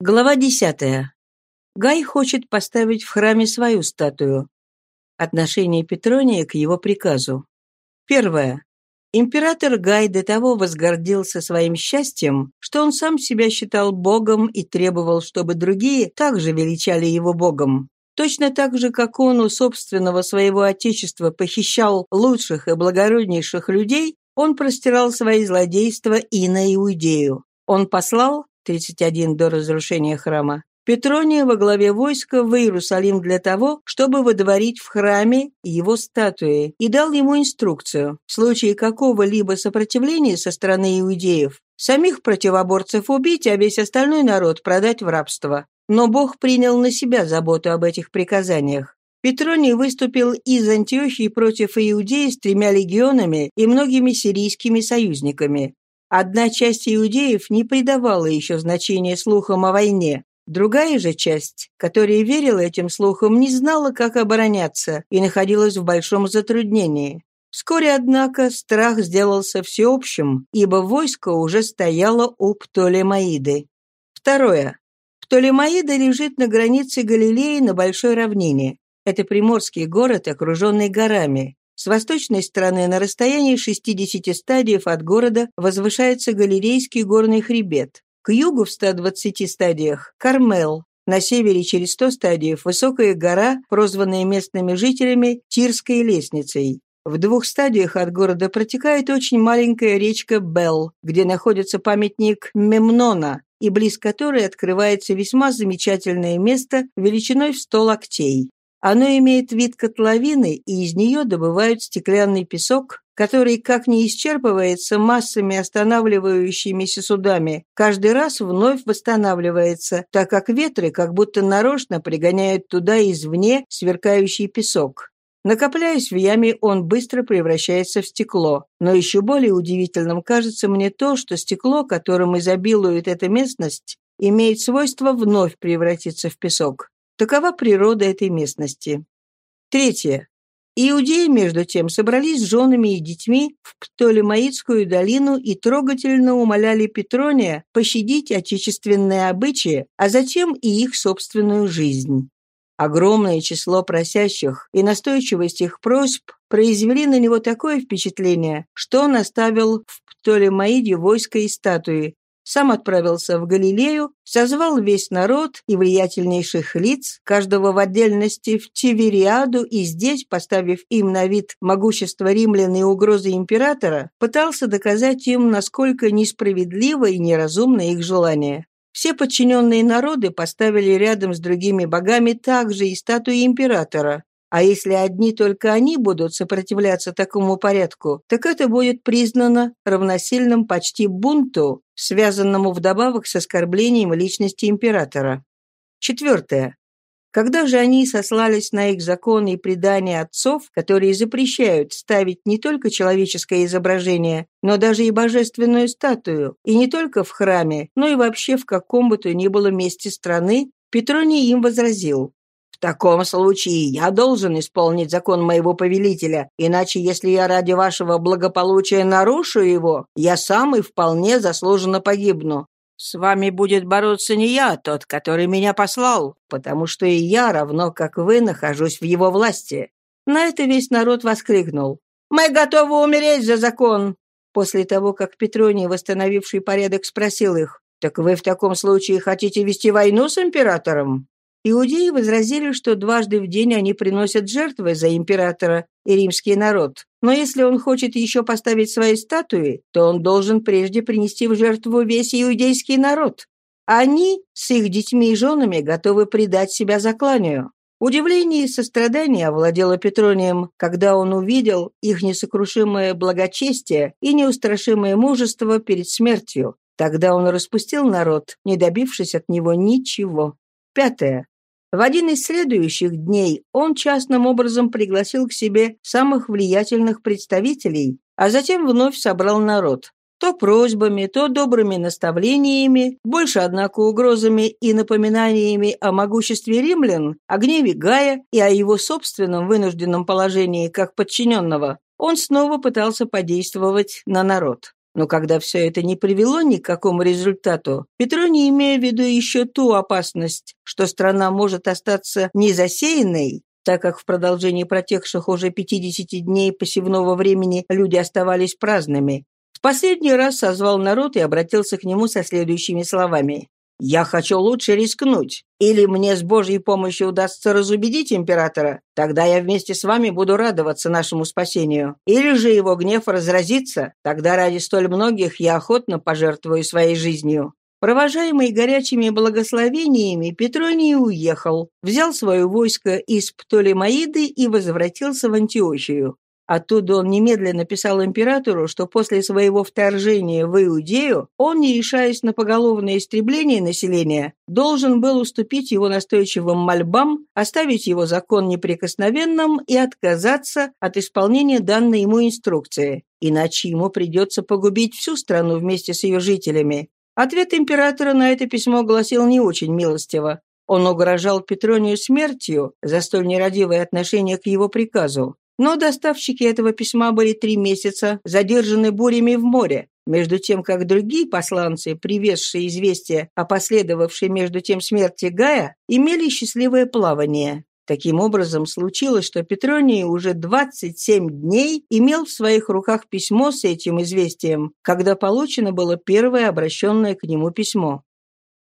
Глава десятая. Гай хочет поставить в храме свою статую. Отношение Петрония к его приказу. Первое. Император Гай до того возгордился своим счастьем, что он сам себя считал богом и требовал, чтобы другие также величали его богом. Точно так же, как он у собственного своего отечества похищал лучших и благороднейших людей, он простирал свои злодейства и на Иудею. Он послал, 31 до разрушения храма, Петрония во главе войска в Иерусалим для того, чтобы водворить в храме его статуи, и дал ему инструкцию в случае какого-либо сопротивления со стороны иудеев самих противоборцев убить, а весь остальной народ продать в рабство. Но Бог принял на себя заботу об этих приказаниях. Петроний выступил из Антиохии против иудеев с тремя легионами и многими сирийскими союзниками. Одна часть иудеев не придавала еще значения слухам о войне, Другая же часть, которая верила этим слухам, не знала, как обороняться, и находилась в большом затруднении. Вскоре, однако, страх сделался всеобщим, ибо войско уже стояло у Птолемаиды. Второе. Птолемаида лежит на границе Галилеи на большой равнине. Это приморский город, окруженный горами. С восточной стороны на расстоянии 60 стадиев от города возвышается Галилейский горный хребет. К югу в 120 стадиях – Кармел. На севере через 100 стадиев – высокая гора, прозванная местными жителями Тирской лестницей. В двух стадиях от города протекает очень маленькая речка Белл, где находится памятник Мемнона, и близ которой открывается весьма замечательное место величиной в 100 локтей. Оно имеет вид котловины, и из нее добывают стеклянный песок, который, как не исчерпывается массами останавливающимися судами, каждый раз вновь восстанавливается, так как ветры как будто нарочно пригоняют туда извне сверкающий песок. Накопляясь в яме, он быстро превращается в стекло. Но еще более удивительным кажется мне то, что стекло, которым изобилует эта местность, имеет свойство вновь превратиться в песок. Такова природа этой местности. Третье. Иудеи, между тем, собрались с женами и детьми в Птолемаидскую долину и трогательно умоляли Петрония пощадить отечественные обычаи, а затем и их собственную жизнь. Огромное число просящих и настойчивость их просьб произвели на него такое впечатление, что он оставил в Птолемаиде войско и статуи, сам отправился в Галилею, созвал весь народ и влиятельнейших лиц, каждого в отдельности, в Тивериаду и здесь, поставив им на вид могущество римлян и угрозы императора, пытался доказать им, насколько несправедливо и неразумно их желание. Все подчиненные народы поставили рядом с другими богами также и статуи императора, а если одни только они будут сопротивляться такому порядку, так это будет признано равносильным почти бунту, связанному вдобавок с оскорблением личности императора. Четвертое. Когда же они сослались на их законы и предания отцов, которые запрещают ставить не только человеческое изображение, но даже и божественную статую, и не только в храме, но и вообще в каком бы то ни было месте страны, Петроний им возразил, в таком случае я должен исполнить закон моего повелителя, иначе если я ради вашего благополучия нарушу его, я сам и вполне заслуженно погибну. С вами будет бороться не я, а тот, который меня послал, потому что и я, равно как вы, нахожусь в его власти». На это весь народ воскликнул. «Мы готовы умереть за закон!» После того, как Петроний, восстановивший порядок, спросил их, «Так вы в таком случае хотите вести войну с императором?» Иудеи возразили, что дважды в день они приносят жертвы за императора и римский народ. Но если он хочет еще поставить свои статуи, то он должен прежде принести в жертву весь иудейский народ. Они с их детьми и женами готовы предать себя закланию. Удивление и сострадание овладело Петронием, когда он увидел их несокрушимое благочестие и неустрашимое мужество перед смертью. Тогда он распустил народ, не добившись от него ничего. Пятое. В один из следующих дней он частным образом пригласил к себе самых влиятельных представителей, а затем вновь собрал народ. То просьбами, то добрыми наставлениями, больше, однако, угрозами и напоминаниями о могуществе римлян, о гневе Гая и о его собственном вынужденном положении как подчиненного, он снова пытался подействовать на народ. Но когда все это не привело ни к какому результату, Петроний, имея в виду еще ту опасность, что страна может остаться незасеянной, так как в продолжении протекших уже 50 дней посевного времени люди оставались праздными, в последний раз созвал народ и обратился к нему со следующими словами. «Я хочу лучше рискнуть. Или мне с Божьей помощью удастся разубедить императора, тогда я вместе с вами буду радоваться нашему спасению. Или же его гнев разразится, тогда ради столь многих я охотно пожертвую своей жизнью». Провожаемый горячими благословениями, Петроний уехал, взял свое войско из Птолемаиды и возвратился в Антиохию. Оттуда он немедленно писал императору, что после своего вторжения в Иудею он, не решаясь на поголовное истребление населения, должен был уступить его настойчивым мольбам, оставить его закон неприкосновенным и отказаться от исполнения данной ему инструкции. Иначе ему придется погубить всю страну вместе с ее жителями. Ответ императора на это письмо гласил не очень милостиво. Он угрожал Петронию смертью за столь нерадивое отношение к его приказу. Но доставщики этого письма были три месяца задержаны бурями в море, между тем как другие посланцы, привезшие известие о последовавшей между тем смерти Гая, имели счастливое плавание. Таким образом, случилось, что Петроний уже 27 дней имел в своих руках письмо с этим известием, когда получено было первое обращенное к нему письмо.